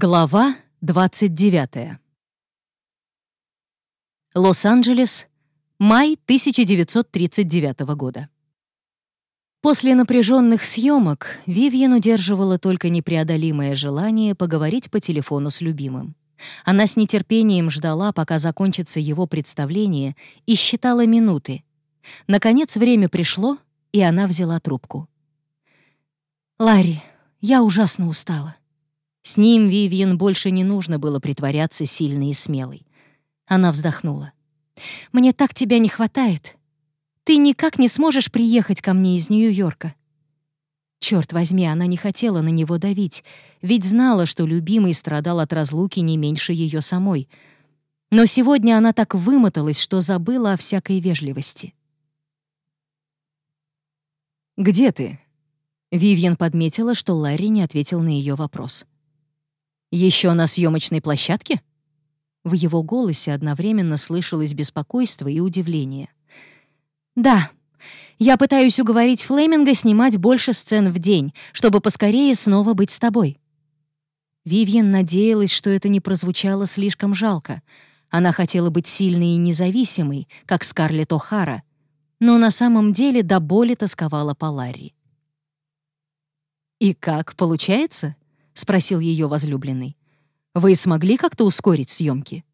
Глава 29. Лос-Анджелес, май 1939 года. После напряженных съемок Вивьен удерживала только непреодолимое желание поговорить по телефону с любимым. Она с нетерпением ждала, пока закончится его представление, и считала минуты. Наконец время пришло, и она взяла трубку. «Ларри, я ужасно устала. С ним Вивьен больше не нужно было притворяться сильной и смелой. Она вздохнула. «Мне так тебя не хватает. Ты никак не сможешь приехать ко мне из Нью-Йорка». Черт возьми, она не хотела на него давить, ведь знала, что любимый страдал от разлуки не меньше ее самой. Но сегодня она так вымоталась, что забыла о всякой вежливости. «Где ты?» Вивьен подметила, что Ларри не ответил на ее вопрос. Еще на съемочной площадке? В его голосе одновременно слышалось беспокойство и удивление. Да. Я пытаюсь уговорить Флеминга снимать больше сцен в день, чтобы поскорее снова быть с тобой. Вивьен надеялась, что это не прозвучало слишком жалко. Она хотела быть сильной и независимой, как Скарлетт О'Хара, но на самом деле до боли тосковала по Ларри. «И как, получается?» — спросил ее возлюбленный. «Вы смогли как-то ускорить съемки?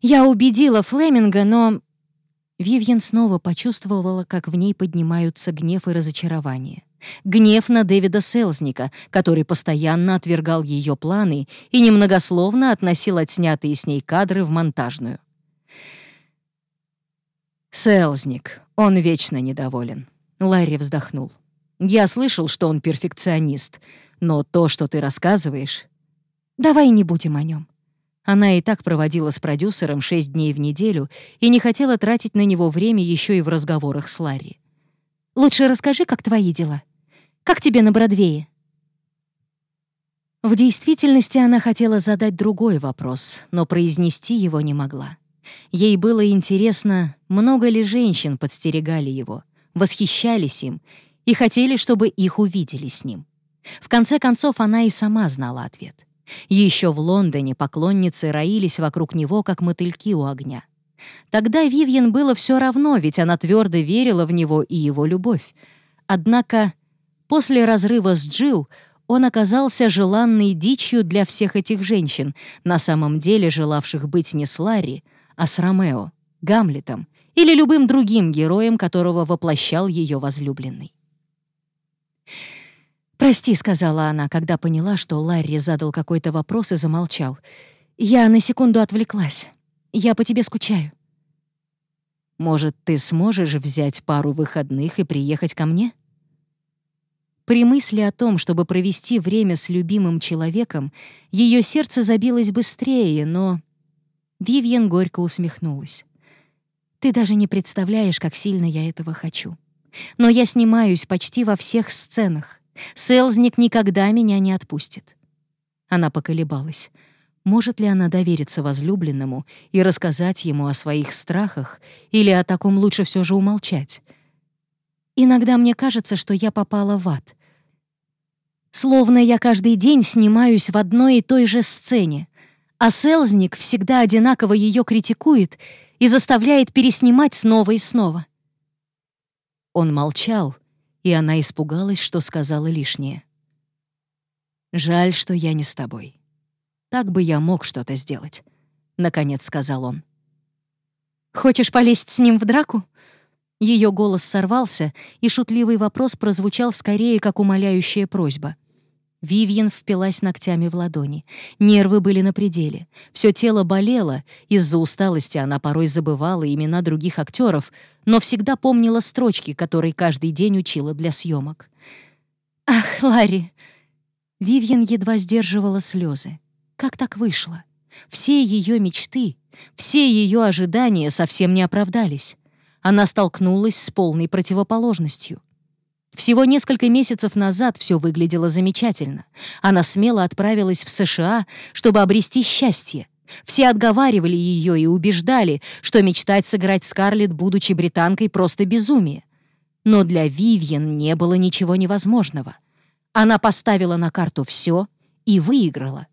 «Я убедила Флеминга, но...» Вивьен снова почувствовала, как в ней поднимаются гнев и разочарование. Гнев на Дэвида Селзника, который постоянно отвергал ее планы и немногословно относил отснятые с ней кадры в монтажную. «Селзник, он вечно недоволен», — Ларри вздохнул. «Я слышал, что он перфекционист, но то, что ты рассказываешь... Давай не будем о нем. Она и так проводила с продюсером шесть дней в неделю и не хотела тратить на него время еще и в разговорах с Ларри. «Лучше расскажи, как твои дела. Как тебе на Бродвее?» В действительности она хотела задать другой вопрос, но произнести его не могла. Ей было интересно, много ли женщин подстерегали его, восхищались им и хотели, чтобы их увидели с ним. В конце концов, она и сама знала ответ. Еще в Лондоне поклонницы роились вокруг него, как мотыльки у огня. Тогда Вивьен было все равно, ведь она твердо верила в него и его любовь. Однако после разрыва с Джилл он оказался желанной дичью для всех этих женщин, на самом деле желавших быть не с Ларри, а с Ромео, Гамлетом или любым другим героем, которого воплощал ее возлюбленный. «Прости», — сказала она, когда поняла, что Ларри задал какой-то вопрос и замолчал. «Я на секунду отвлеклась. Я по тебе скучаю». «Может, ты сможешь взять пару выходных и приехать ко мне?» При мысли о том, чтобы провести время с любимым человеком, ее сердце забилось быстрее, но... Вивьен горько усмехнулась. «Ты даже не представляешь, как сильно я этого хочу. Но я снимаюсь почти во всех сценах. Селзник никогда меня не отпустит. Она поколебалась. Может ли она довериться возлюбленному и рассказать ему о своих страхах, или о таком лучше все же умолчать? Иногда мне кажется, что я попала в ад. Словно я каждый день снимаюсь в одной и той же сцене, а Селзник всегда одинаково ее критикует и заставляет переснимать снова и снова. Он молчал, и она испугалась, что сказала лишнее. «Жаль, что я не с тобой. Так бы я мог что-то сделать», — наконец сказал он. «Хочешь полезть с ним в драку?» Ее голос сорвался, и шутливый вопрос прозвучал скорее как умоляющая просьба. Вивьен впилась ногтями в ладони. Нервы были на пределе. Все тело болело. Из-за усталости она порой забывала имена других актеров, но всегда помнила строчки, которые каждый день учила для съемок. «Ах, Ларри!» Вивьен едва сдерживала слезы. Как так вышло? Все ее мечты, все ее ожидания совсем не оправдались. Она столкнулась с полной противоположностью — всего несколько месяцев назад все выглядело замечательно. Она смело отправилась в США, чтобы обрести счастье. Все отговаривали ее и убеждали, что мечтать сыграть Скарлетт, будучи британкой, просто безумие. Но для Вивьен не было ничего невозможного. Она поставила на карту все и выиграла.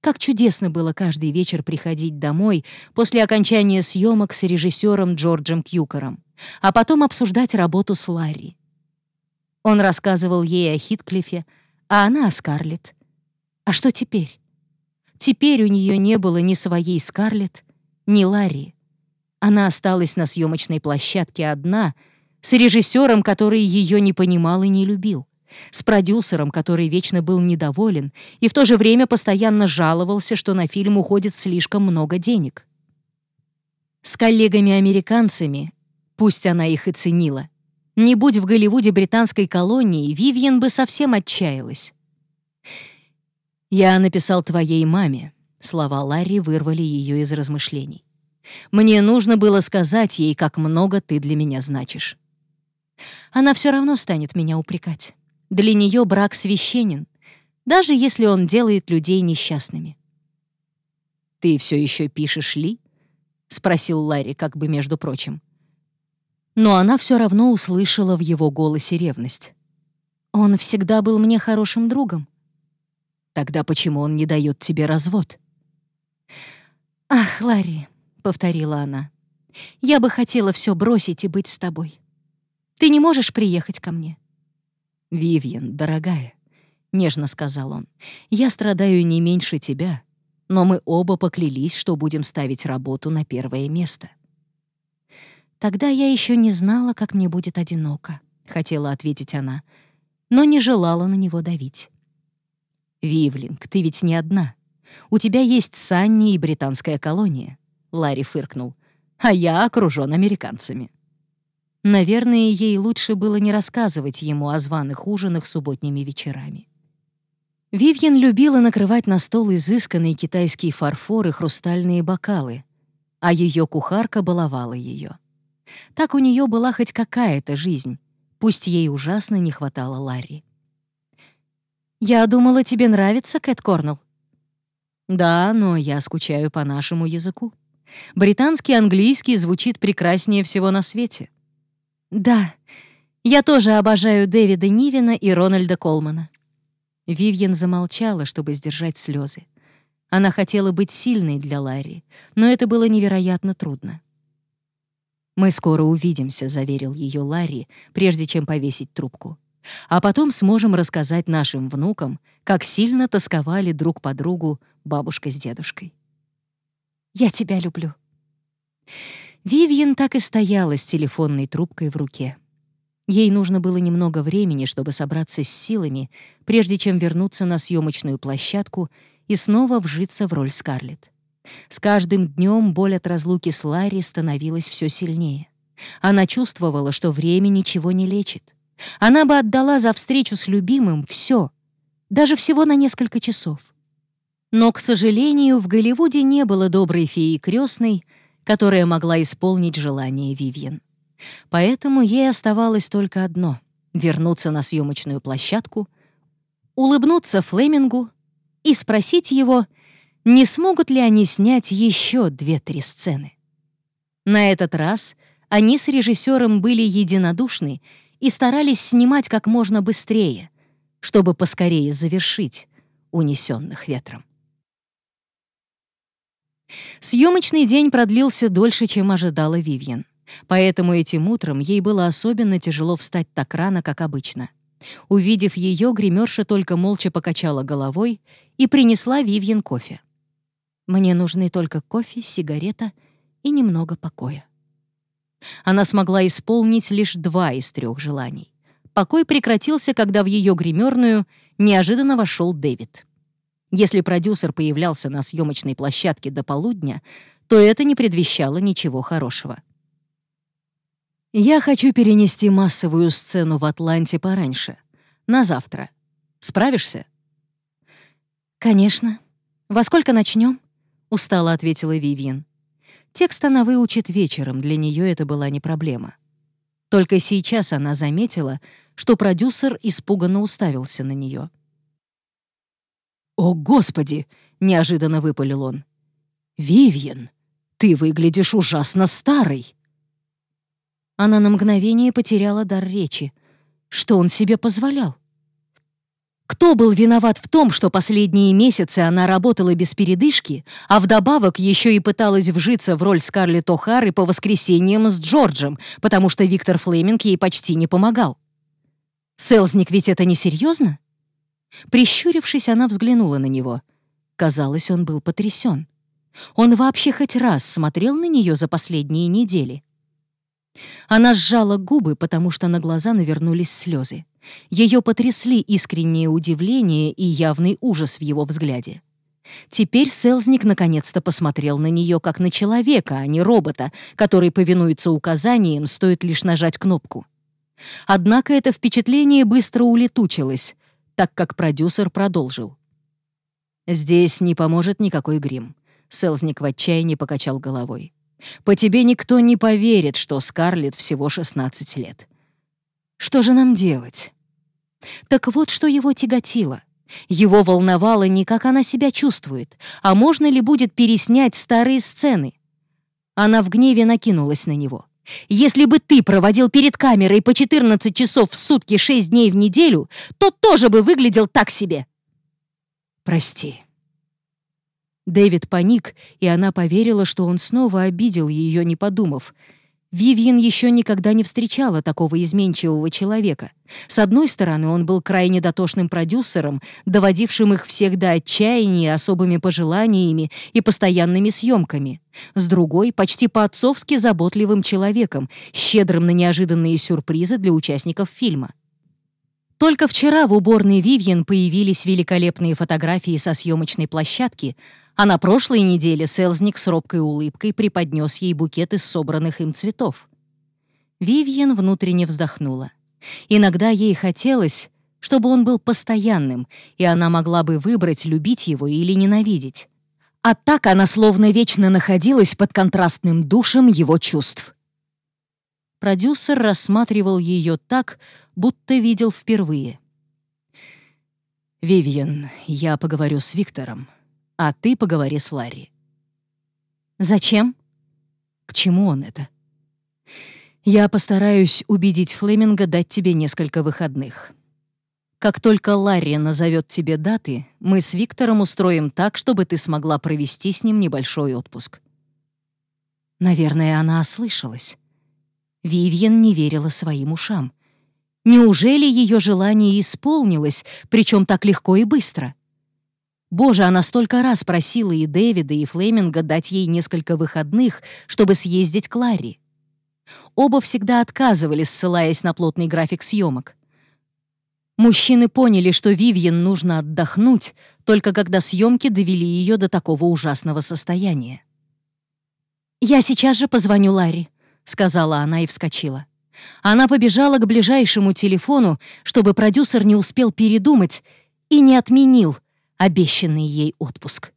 Как чудесно было каждый вечер приходить домой после окончания съемок с режиссером Джорджем Кьюкером, а потом обсуждать работу с Ларри. Он рассказывал ей о Хитклифе, а она о Скарлетт. А что теперь? Теперь у нее не было ни своей Скарлетт, ни Ларри. Она осталась на съемочной площадке одна, с режиссером, который ее не понимал и не любил с продюсером, который вечно был недоволен и в то же время постоянно жаловался, что на фильм уходит слишком много денег. С коллегами-американцами, пусть она их и ценила, не будь в Голливуде британской колонии, Вивьен бы совсем отчаялась. «Я написал твоей маме», — слова Ларри вырвали ее из размышлений. «Мне нужно было сказать ей, как много ты для меня значишь. Она все равно станет меня упрекать. Для нее брак священен, даже если он делает людей несчастными. «Ты все еще пишешь Ли?» — спросил Ларри, как бы между прочим. Но она все равно услышала в его голосе ревность. «Он всегда был мне хорошим другом». «Тогда почему он не дает тебе развод?» «Ах, Ларри», — повторила она, — «я бы хотела все бросить и быть с тобой. Ты не можешь приехать ко мне. «Вивьен, дорогая», — нежно сказал он, — «я страдаю не меньше тебя, но мы оба поклялись, что будем ставить работу на первое место». «Тогда я еще не знала, как мне будет одиноко», — хотела ответить она, но не желала на него давить. «Вивлинг, ты ведь не одна. У тебя есть Санни и британская колония», — Ларри фыркнул, «а я окружен американцами». Наверное, ей лучше было не рассказывать ему о званых ужинах субботними вечерами. Вивьен любила накрывать на стол изысканный китайский фарфор и хрустальные бокалы, а ее кухарка баловала ее. Так у нее была хоть какая-то жизнь, пусть ей ужасно не хватало Ларри. «Я думала, тебе нравится Кэт Корнелл?» «Да, но я скучаю по нашему языку. Британский английский звучит прекраснее всего на свете». «Да, я тоже обожаю Дэвида Нивина и Рональда Колмана». Вивьен замолчала, чтобы сдержать слезы. Она хотела быть сильной для Ларри, но это было невероятно трудно. «Мы скоро увидимся», — заверил ее Ларри, прежде чем повесить трубку. «А потом сможем рассказать нашим внукам, как сильно тосковали друг по другу бабушка с дедушкой». «Я тебя люблю». Вивьен так и стояла с телефонной трубкой в руке. Ей нужно было немного времени, чтобы собраться с силами, прежде чем вернуться на съемочную площадку и снова вжиться в роль Скарлетт. С каждым днем боль от разлуки с Ларри становилась все сильнее. Она чувствовала, что время ничего не лечит. Она бы отдала за встречу с любимым все, даже всего на несколько часов. Но, к сожалению, в Голливуде не было доброй феи крестной, которая могла исполнить желание Вивьен. Поэтому ей оставалось только одно — вернуться на съемочную площадку, улыбнуться Флемингу и спросить его, не смогут ли они снять еще две-три сцены. На этот раз они с режиссером были единодушны и старались снимать как можно быстрее, чтобы поскорее завершить унесенных ветром. Съемочный день продлился дольше, чем ожидала Вивьен. Поэтому этим утром ей было особенно тяжело встать так рано, как обычно. Увидев ее, гримерша только молча покачала головой и принесла Вивьен кофе. «Мне нужны только кофе, сигарета и немного покоя». Она смогла исполнить лишь два из трех желаний. Покой прекратился, когда в ее гримерную неожиданно вошел Дэвид. Если продюсер появлялся на съемочной площадке до полудня, то это не предвещало ничего хорошего. «Я хочу перенести массовую сцену в Атланте пораньше. На завтра. Справишься?» «Конечно. Во сколько начнем? Устало ответила Вивьен. Текст она выучит вечером, для нее это была не проблема. Только сейчас она заметила, что продюсер испуганно уставился на нее. «О, Господи!» — неожиданно выпалил он. «Вивьен, ты выглядишь ужасно старой!» Она на мгновение потеряла дар речи. Что он себе позволял? «Кто был виноват в том, что последние месяцы она работала без передышки, а вдобавок еще и пыталась вжиться в роль Скарлетт О'Хары по воскресеньям с Джорджем, потому что Виктор Флеминг ей почти не помогал? Селзник ведь это не серьезно? Прищурившись, она взглянула на него. Казалось, он был потрясен. Он вообще хоть раз смотрел на нее за последние недели. Она сжала губы, потому что на глаза навернулись слезы. Ее потрясли искреннее удивление и явный ужас в его взгляде. Теперь Селзник наконец-то посмотрел на нее как на человека, а не робота, который повинуется указаниям, стоит лишь нажать кнопку. Однако это впечатление быстро улетучилось, так как продюсер продолжил. «Здесь не поможет никакой грим», — Селзник в отчаянии покачал головой. «По тебе никто не поверит, что Скарлетт всего 16 лет. Что же нам делать?» Так вот, что его тяготило. Его волновало не как она себя чувствует, а можно ли будет переснять старые сцены. Она в гневе накинулась на него. Если бы ты проводил перед камерой по 14 часов в сутки 6 дней в неделю, то тоже бы выглядел так себе. Прости. Дэвид паник, и она поверила, что он снова обидел ее, не подумав. Вивьен еще никогда не встречала такого изменчивого человека. С одной стороны, он был крайне дотошным продюсером, доводившим их всех до отчаяния особыми пожеланиями и постоянными съемками. С другой — почти по-отцовски заботливым человеком, щедрым на неожиданные сюрпризы для участников фильма. Только вчера в уборной Вивьен появились великолепные фотографии со съемочной площадки, а на прошлой неделе Селзник с робкой улыбкой преподнес ей букет из собранных им цветов. Вивьен внутренне вздохнула. Иногда ей хотелось, чтобы он был постоянным, и она могла бы выбрать, любить его или ненавидеть. А так она словно вечно находилась под контрастным душем его чувств. Продюсер рассматривал ее так, будто видел впервые. «Вивьен, я поговорю с Виктором, а ты поговори с Ларри». «Зачем? К чему он это?» «Я постараюсь убедить Флеминга дать тебе несколько выходных. Как только Ларри назовет тебе даты, мы с Виктором устроим так, чтобы ты смогла провести с ним небольшой отпуск». Наверное, она ослышалась. Вивьен не верила своим ушам. Неужели ее желание исполнилось, причем так легко и быстро? Боже, она столько раз просила и Дэвида, и Флеминга дать ей несколько выходных, чтобы съездить к Ларри. Оба всегда отказывались, ссылаясь на плотный график съемок. Мужчины поняли, что Вивьен нужно отдохнуть, только когда съемки довели ее до такого ужасного состояния. «Я сейчас же позвоню Ларри», — сказала она и вскочила. Она побежала к ближайшему телефону, чтобы продюсер не успел передумать и не отменил обещанный ей отпуск.